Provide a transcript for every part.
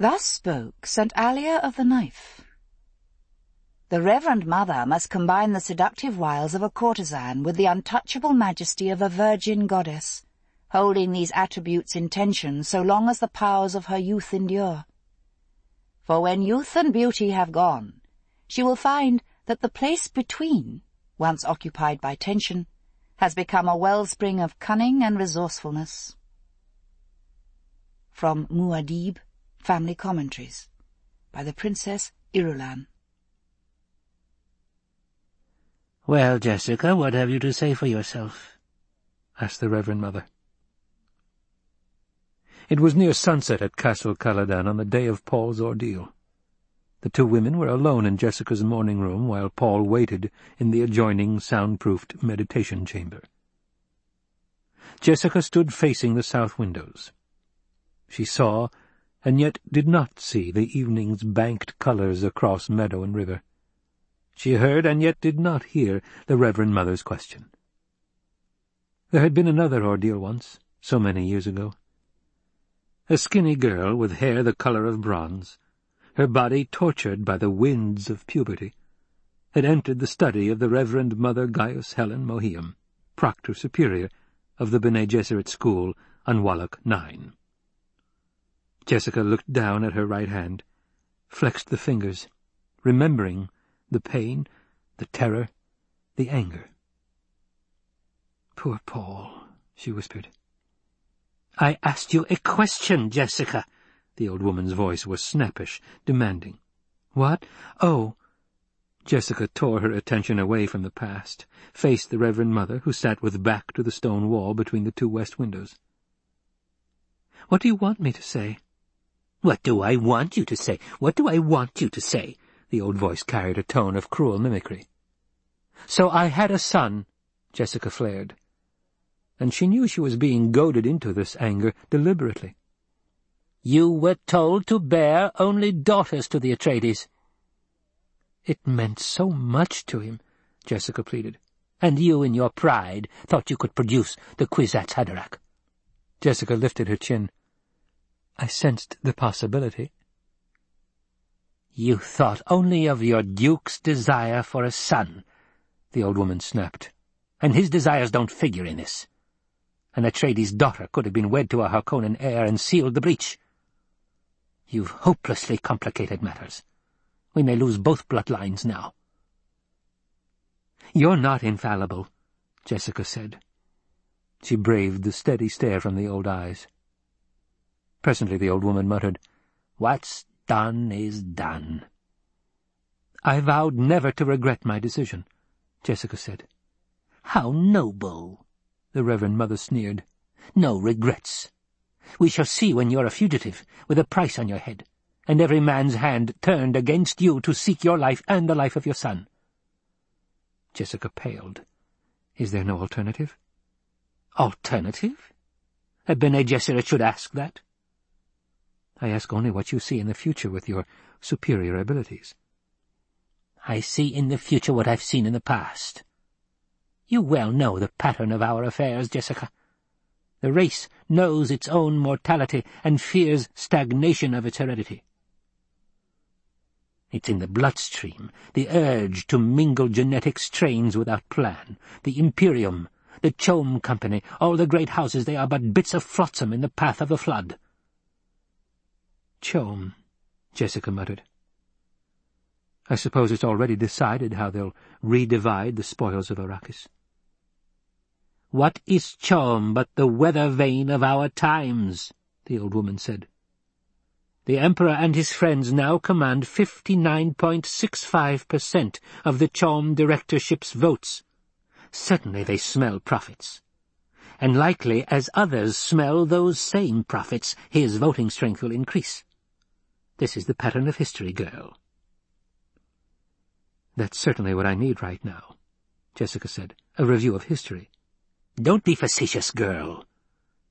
Thus spoke St. Alia of the Knife. The Reverend Mother must combine the seductive wiles of a courtesan with the untouchable majesty of a virgin goddess, holding these attributes in tension so long as the powers of her youth endure. For when youth and beauty have gone, she will find that the place between, once occupied by tension, has become a wellspring of cunning and resourcefulness. From Muad'Dib, Family Commentaries, by the Princess Irulan. Well, Jessica, what have you to say for yourself? asked the Reverend Mother. It was near sunset at Castle Caladan on the day of Paul's ordeal. The two women were alone in Jessica's morning room while Paul waited in the adjoining soundproofed meditation chamber. Jessica stood facing the south windows. She saw, and yet did not see, the evening's banked colours across meadow and river. She heard, and yet did not hear, the Reverend Mother's question. There had been another ordeal once, so many years ago. A skinny girl with hair the colour of bronze, her body tortured by the winds of puberty, had entered the study of the Reverend Mother Gaius Helen Mohiam, Proctor Superior of the Bene Gesserit School on Wallach Nine. Jessica looked down at her right hand, flexed the fingers, remembering the pain, the terror, the anger. Poor Paul, she whispered. I asked you a question, Jessica. The old woman's voice was snappish, demanding. What? Oh. Jessica tore her attention away from the past, faced the Reverend Mother, who sat with back to the stone wall between the two west windows. What do you want me to say? What do I want you to say? What do I want you to say? The old voice carried a tone of cruel mimicry. So I had a son, Jessica flared. And she knew she was being goaded into this anger deliberately. You were told to bear only daughters to the Atreides. It meant so much to him, Jessica pleaded. And you, in your pride, thought you could produce the Kwisatz Haderach. Jessica lifted her chin. I sensed the possibility. You thought only of your duke's desire for a son, the old woman snapped. And his desires don't figure in this. An Atreides' daughter could have been wed to a Harkonnen heir and sealed the breach. You've hopelessly complicated matters. We may lose both bloodlines now. You're not infallible, Jessica said. She braved the steady stare from the old eyes. Presently the old woman muttered, What's done is done. I vowed never to regret my decision, Jessica said. How noble, the Reverend Mother sneered. No regrets. We shall see when you're a fugitive, with a price on your head, and every man's hand turned against you to seek your life and the life of your son. Jessica paled. Is there no alternative? Alternative? A Bene Gesserit should ask that. I ask only what you see in the future with your superior abilities. I see in the future what I've seen in the past. You well know the pattern of our affairs, Jessica. The race knows its own mortality and fears stagnation of its heredity. It's in the bloodstream, the urge to mingle genetic strains without plan, the Imperium, the CHOAM Company, all the great houses, they are but bits of flotsam in the path of the flood. CHOAM, Jessica muttered. I suppose it's already decided how they'll redivide the spoils of Arrakis. What is CHOAM but the weather vane of our times? the old woman said. The Emperor and his friends now command 59.65% of the CHOAM directorship's votes. Certainly they smell profits. And likely, as others smell those same profits, his voting strength will increase. This is the pattern of history, girl. That's certainly what I need right now, Jessica said. A review of history. Don't be facetious, girl.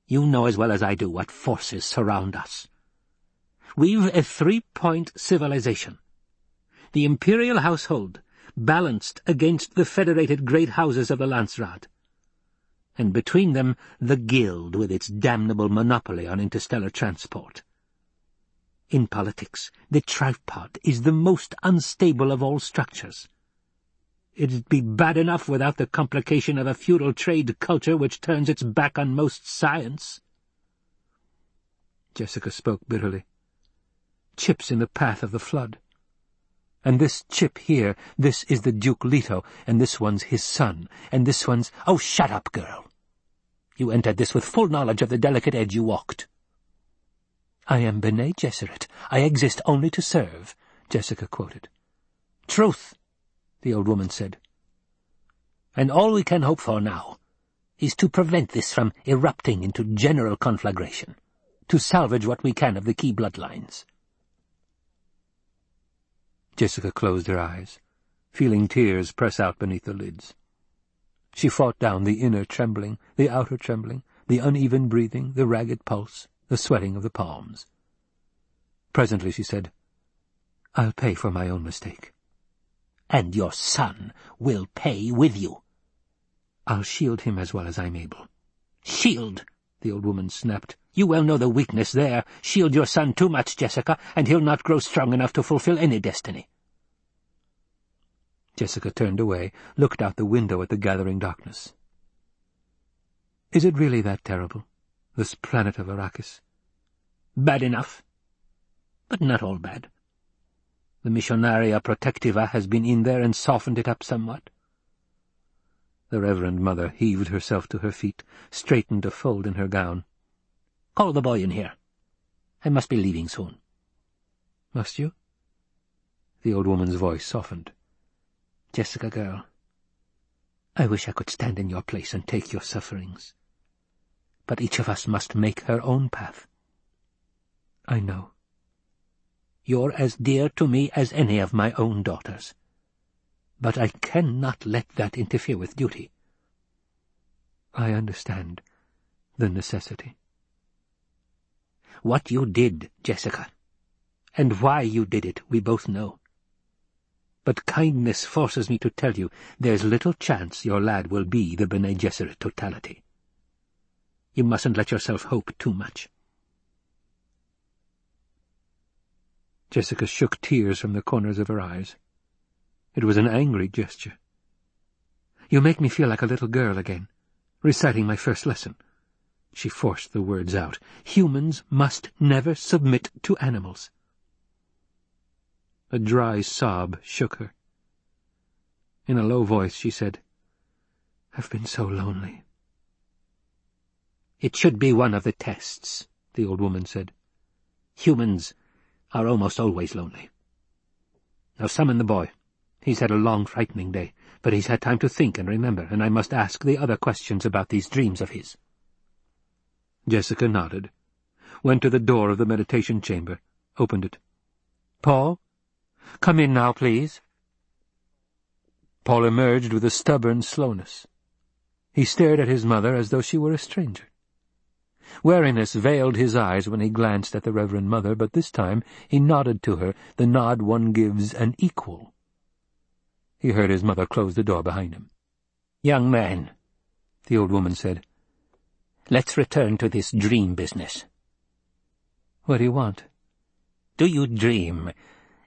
You know as well as I do what forces surround us. We've a three-point civilization. The imperial household, balanced against the federated great houses of the Landsraad. And between them, the Guild with its damnable monopoly on interstellar transport. In politics, the tripod is the most unstable of all structures. It'd be bad enough without the complication of a feudal trade culture which turns its back on most science. Jessica spoke bitterly. Chips in the path of the flood. And this chip here, this is the Duke Leto, and this one's his son, and this one's— Oh, shut up, girl! You entered this with full knowledge of the delicate edge you walked. I am Bene Gesserit. I exist only to serve, Jessica quoted. Truth, the old woman said. And all we can hope for now is to prevent this from erupting into general conflagration, to salvage what we can of the key bloodlines. Jessica closed her eyes, feeling tears press out beneath the lids. She fought down the inner trembling, the outer trembling, the uneven breathing, the ragged pulse, the swelling of the palms. Presently she said, I'll pay for my own mistake. And your son will pay with you. I'll shield him as well as I'm able. Shield, the old woman snapped. You well know the weakness there. Shield your son too much, Jessica, and he'll not grow strong enough to fulfill any destiny. Jessica turned away, looked out the window at the gathering darkness. Is it really that terrible? This planet of Arrakis. Bad enough, but not all bad. The Missionaria Protectiva has been in there and softened it up somewhat. The Reverend Mother heaved herself to her feet, straightened a fold in her gown. "'Call the boy in here. I must be leaving soon.' "'Must you?' The old woman's voice softened. "'Jessica, girl, I wish I could stand in your place and take your sufferings but each of us must make her own path. I know. You're as dear to me as any of my own daughters. But I cannot let that interfere with duty. I understand the necessity. What you did, Jessica, and why you did it, we both know. But kindness forces me to tell you there's little chance your lad will be the Bene Gesserit totality. You mustn't let yourself hope too much. Jessica shook tears from the corners of her eyes. It was an angry gesture. You make me feel like a little girl again, reciting my first lesson. She forced the words out. Humans must never submit to animals. A dry sob shook her. In a low voice she said, I've been so lonely. It should be one of the tests, the old woman said. Humans are almost always lonely. Now summon the boy. He's had a long, frightening day, but he's had time to think and remember, and I must ask the other questions about these dreams of his. Jessica nodded, went to the door of the meditation chamber, opened it. Paul? Come in now, please. Paul emerged with a stubborn slowness. He stared at his mother as though she were a stranger. Wariness veiled his eyes when he glanced at the Reverend Mother, but this time he nodded to her, the nod one gives an equal. He heard his mother close the door behind him. "'Young man,' the old woman said, "'let's return to this dream business.' "'What do you want?' "'Do you dream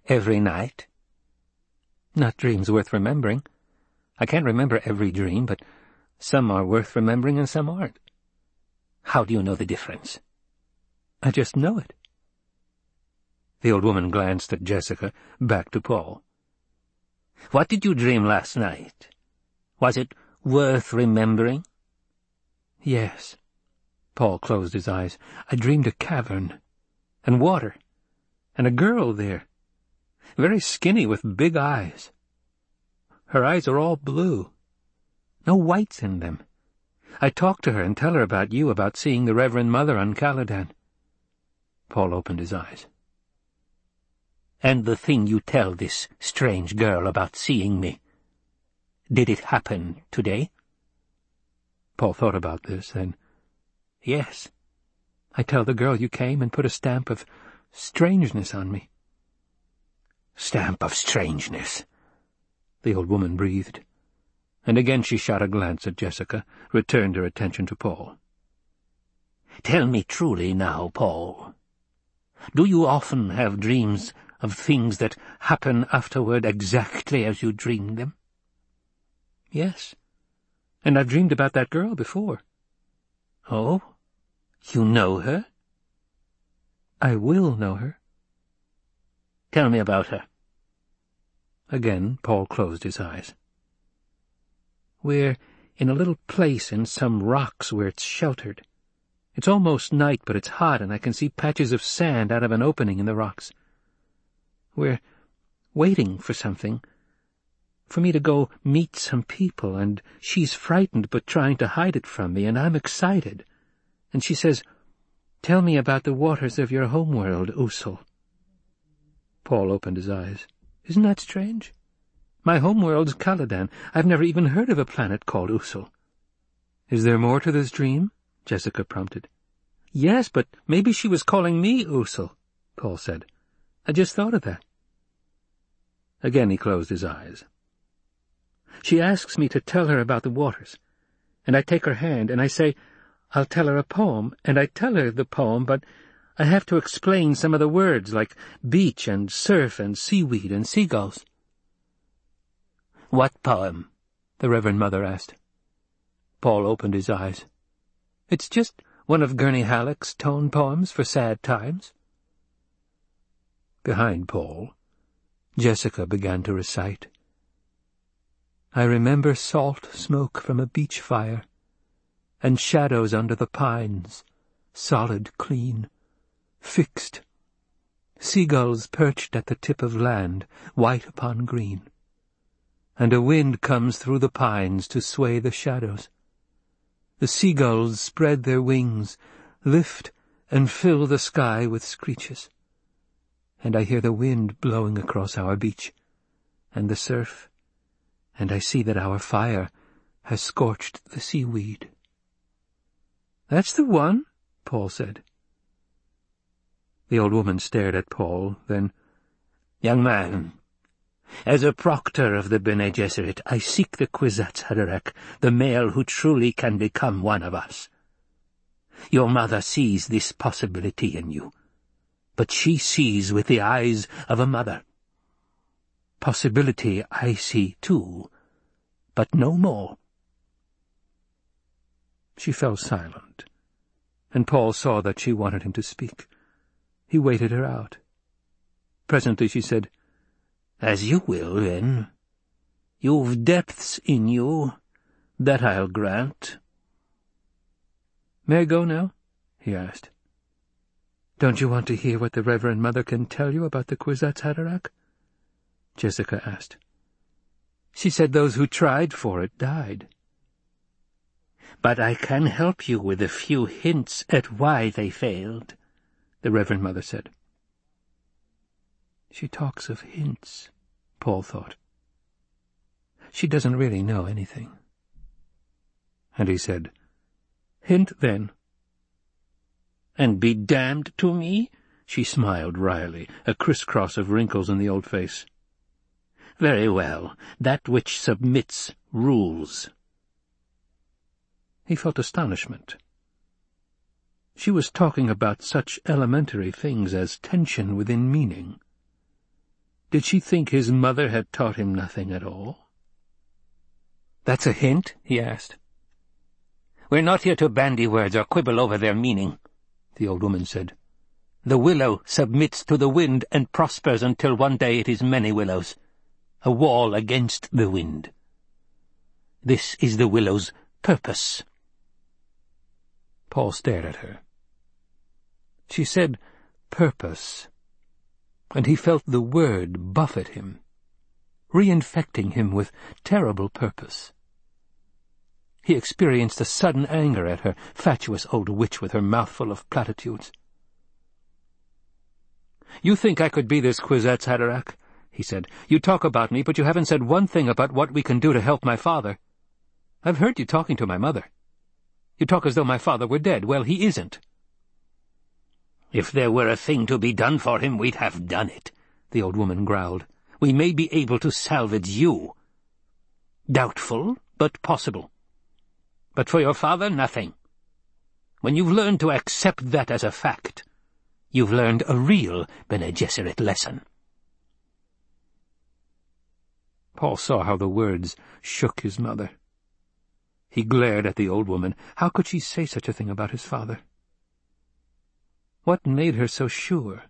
every night?' "'Not dreams worth remembering. I can't remember every dream, but some are worth remembering and some aren't.' How do you know the difference? I just know it. The old woman glanced at Jessica, back to Paul. What did you dream last night? Was it worth remembering? Yes. Paul closed his eyes. I dreamed a cavern, and water, and a girl there, very skinny with big eyes. Her eyes are all blue. No whites in them. I talk to her and tell her about you, about seeing the Reverend Mother on Caladan. Paul opened his eyes. And the thing you tell this strange girl about seeing me, did it happen today? Paul thought about this, then. Yes. I tell the girl you came and put a stamp of strangeness on me. Stamp of strangeness, the old woman breathed and again she shot a glance at Jessica, returned her attention to Paul. "Tell me truly now, Paul. Do you often have dreams of things that happen afterward exactly as you dreamed them? Yes. And I've dreamed about that girl before. Oh? You know her? I will know her. Tell me about her. Again Paul closed his eyes. We're in a little place in some rocks where it's sheltered. It's almost night, but it's hot, and I can see patches of sand out of an opening in the rocks. We're waiting for something, for me to go meet some people, and she's frightened but trying to hide it from me, and I'm excited. And she says, Tell me about the waters of your homeworld, Usul. Paul opened his eyes. Isn't that strange? My homeworld's Caladan. I've never even heard of a planet called Usul. Is there more to this dream? Jessica prompted. Yes, but maybe she was calling me Usul, Paul said. I just thought of that. Again he closed his eyes. She asks me to tell her about the waters, and I take her hand and I say, I'll tell her a poem, and I tell her the poem, but I have to explain some of the words, like beach and surf and seaweed and seagulls. What poem? the Reverend Mother asked. Paul opened his eyes. It's just one of Gurney Halleck's tone poems for sad times. Behind Paul, Jessica began to recite. I remember salt smoke from a beach fire, and shadows under the pines, solid, clean, fixed. Seagulls perched at the tip of land, white upon green. And a wind comes through the pines to sway the shadows. The seagulls spread their wings, lift and fill the sky with screeches. And I hear the wind blowing across our beach, and the surf, and I see that our fire has scorched the seaweed. That's the one, Paul said. The old woman stared at Paul, then, Young man, as a proctor of the Bene Gesserit, I seek the Kwisatz Haderach, the male who truly can become one of us. Your mother sees this possibility in you, but she sees with the eyes of a mother. Possibility I see too, but no more. She fell silent, and Paul saw that she wanted him to speak. He waited her out. Presently she said, As you will, then. You've depths in you, that I'll grant. May I go now? he asked. Don't you want to hear what the Reverend Mother can tell you about the Kwisatz Haderach? Jessica asked. She said those who tried for it died. But I can help you with a few hints at why they failed, the Reverend Mother said. She talks of hints, Paul thought. She doesn't really know anything. And he said, Hint, then. And be damned to me? She smiled wryly, a crisscross of wrinkles in the old face. Very well. That which submits rules. He felt astonishment. She was talking about such elementary things as tension within meaning. Did she think his mother had taught him nothing at all? That's a hint? he asked. We're not here to bandy words or quibble over their meaning, the old woman said. The willow submits to the wind and prospers until one day it is many willows a wall against the wind. This is the willow's purpose. Paul stared at her. She said purpose, and he felt the word buffet him, reinfecting him with terrible purpose. He experienced a sudden anger at her, fatuous old witch with her mouthful of platitudes. You think I could be this Kwisatz Haderach? he said. You talk about me, but you haven't said one thing about what we can do to help my father. I've heard you talking to my mother. You talk as though my father were dead. Well, he isn't. If there were a thing to be done for him, we'd have done it, the old woman growled. We may be able to salvage you. Doubtful, but possible. But for your father, nothing. When you've learned to accept that as a fact, You've learned a real Bene Gesserit lesson. Paul saw how the words shook his mother. He glared at the old woman. How could she say such a thing about his father? What made her so sure?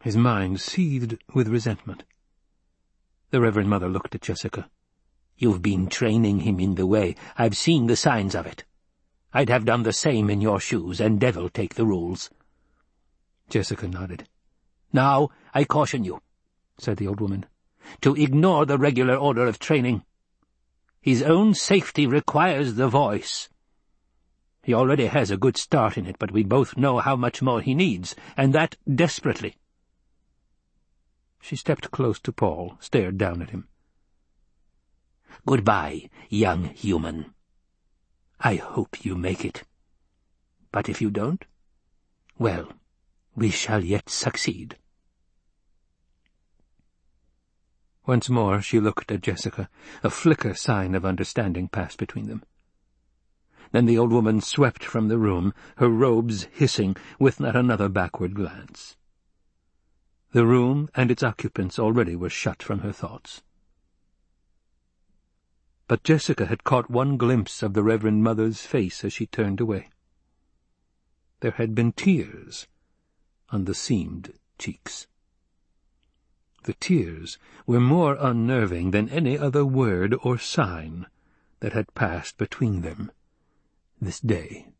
His mind seethed with resentment. The Reverend Mother looked at Jessica. You've been training him in the way. I've seen the signs of it. I'd have done the same in your shoes, and devil take the rules. Jessica nodded. Now, I caution you, said the old woman, to ignore the regular order of training. His own safety requires the voice. He already has a good start in it, but we both know how much more he needs, and that desperately. She stepped close to Paul, stared down at him. Goodbye, young human. I hope you make it. But if you don't, well, we shall yet succeed. Once more she looked at Jessica. A flicker sign of understanding passed between them. Then the old woman swept from the room, her robes hissing, with not another backward glance. The room and its occupants already were shut from her thoughts. But Jessica had caught one glimpse of the Reverend Mother's face as she turned away. There had been tears on the seamed cheeks. The tears were more unnerving than any other word or sign that had passed between them this day.